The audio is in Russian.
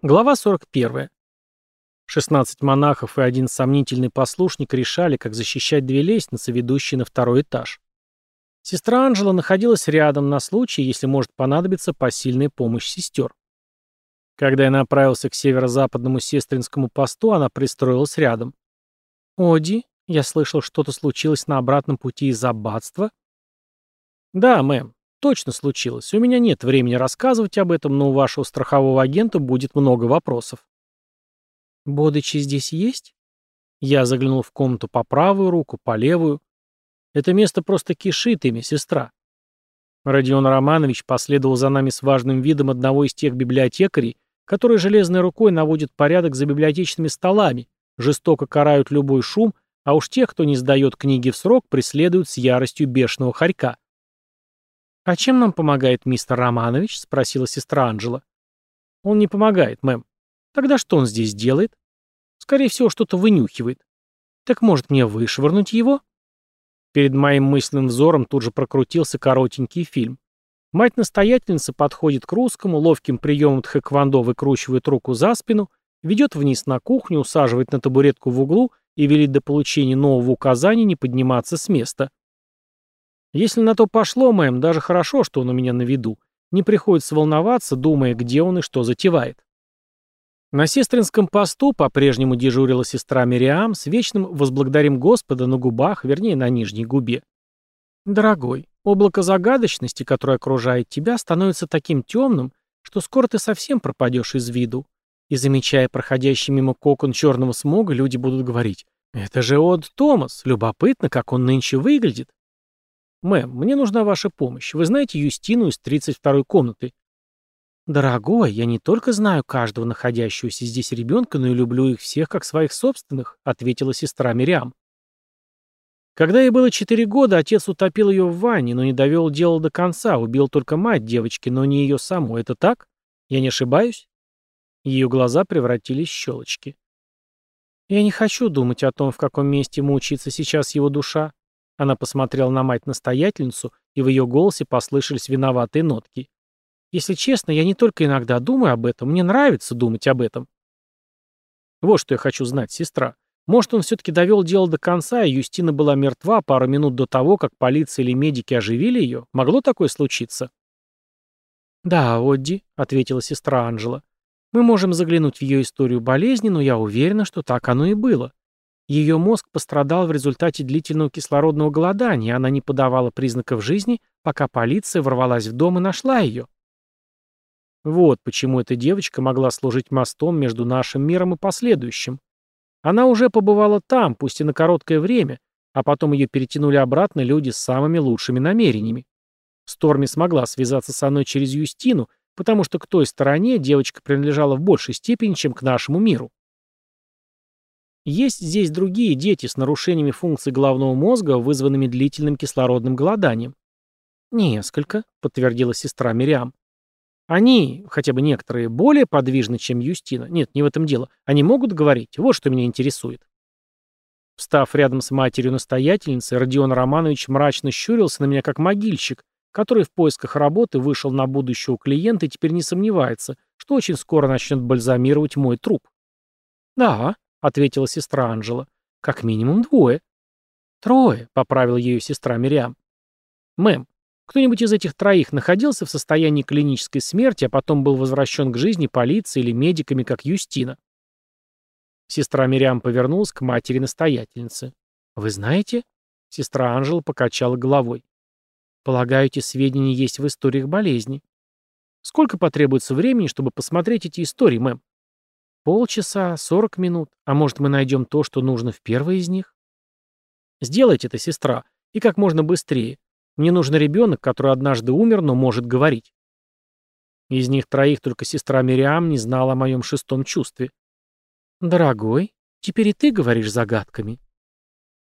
Глава 41. 16 монахов и один сомнительный послушник решали, как защищать две лестницы, ведущие на второй этаж. Сестра Анжела находилась рядом на случай, если может понадобиться посильная помощь сестер. Когда я направился к северо-западному сестринскому посту, она пристроилась рядом. «Оди, я слышал, что-то случилось на обратном пути из аббатства?» «Да, мэм. Точно случилось. У меня нет времени рассказывать об этом, но у вашего страхового агента будет много вопросов. Бодычи здесь есть? Я заглянул в комнату по правую руку, по левую. Это место просто кишит ими, сестра. Родион Романович последовал за нами с важным видом одного из тех библиотекарей, которые железной рукой наводят порядок за библиотечными столами, жестоко карают любой шум, а уж тех, кто не сдает книги в срок, преследуют с яростью бешеного хорька. «А чем нам помогает мистер Романович?» — спросила сестра Анжела. «Он не помогает, мэм». «Тогда что он здесь делает?» «Скорее всего, что-то вынюхивает». «Так может мне вышвырнуть его?» Перед моим мысленным взором тут же прокрутился коротенький фильм. Мать-настоятельница подходит к русскому, ловким приемом тхэквондо выкручивает руку за спину, ведет вниз на кухню, усаживает на табуретку в углу и велит до получения нового указания не подниматься с места. Если на то пошло, мэм, даже хорошо, что он у меня на виду. Не приходится волноваться, думая, где он и что затевает. На сестринском посту по-прежнему дежурила сестра Мириам с вечным «возблагодарим Господа» на губах, вернее, на нижней губе. «Дорогой, облако загадочности, которое окружает тебя, становится таким темным, что скоро ты совсем пропадешь из виду. И замечая проходящий мимо кокон черного смога, люди будут говорить, «Это же Од Томас, любопытно, как он нынче выглядит». «Мэм, мне нужна ваша помощь. Вы знаете Юстину из 32-й комнаты?» «Дорогой, я не только знаю каждого находящегося здесь ребенка, но и люблю их всех как своих собственных», — ответила сестра Мириам. Когда ей было четыре года, отец утопил ее в ванне, но не довел дело до конца, убил только мать девочки, но не ее саму. Это так? Я не ошибаюсь? Ее глаза превратились в щелочки. Я не хочу думать о том, в каком месте мучается сейчас его душа. Она посмотрела на мать-настоятельницу, и в ее голосе послышались виноватые нотки. «Если честно, я не только иногда думаю об этом, мне нравится думать об этом». «Вот что я хочу знать, сестра. Может, он все-таки довел дело до конца, и Юстина была мертва пару минут до того, как полиция или медики оживили ее? Могло такое случиться?» «Да, Одди», — ответила сестра Анжела. «Мы можем заглянуть в ее историю болезни, но я уверена, что так оно и было. Ее мозг пострадал в результате длительного кислородного голодания, она не подавала признаков жизни, пока полиция ворвалась в дом и нашла ее. Вот почему эта девочка могла служить мостом между нашим миром и последующим. Она уже побывала там, пусть и на короткое время, а потом ее перетянули обратно люди с самыми лучшими намерениями. Сторми смогла связаться со мной через Юстину, потому что к той стороне девочка принадлежала в большей степени, чем к нашему миру. Есть здесь другие дети с нарушениями функций головного мозга, вызванными длительным кислородным голоданием. Несколько, подтвердила сестра Мириам. Они, хотя бы некоторые, более подвижны, чем Юстина. Нет, не в этом дело. Они могут говорить. Вот что меня интересует. Встав рядом с матерью-настоятельницей, Родион Романович мрачно щурился на меня как могильщик, который в поисках работы вышел на будущего клиента и теперь не сомневается, что очень скоро начнет бальзамировать мой труп. «Да», — ответила сестра Анжела. «Как минимум двое». «Трое», — поправила ее сестра Мириам. «Мэм, кто-нибудь из этих троих находился в состоянии клинической смерти, а потом был возвращен к жизни полицией или медиками, как Юстина?» Сестра Мириам повернулась к матери-настоятельнице. «Вы знаете?» Сестра Анжела покачала головой. «Полагаю, эти сведения есть в историях болезни. Сколько потребуется времени, чтобы посмотреть эти истории, мэм?» Полчаса, сорок минут, а может мы найдем то, что нужно в первой из них? Сделайте это, сестра, и как можно быстрее. Мне нужен ребенок, который однажды умер, но может говорить. Из них троих только сестра Мириам не знала о моем шестом чувстве. «Дорогой, теперь и ты говоришь загадками»,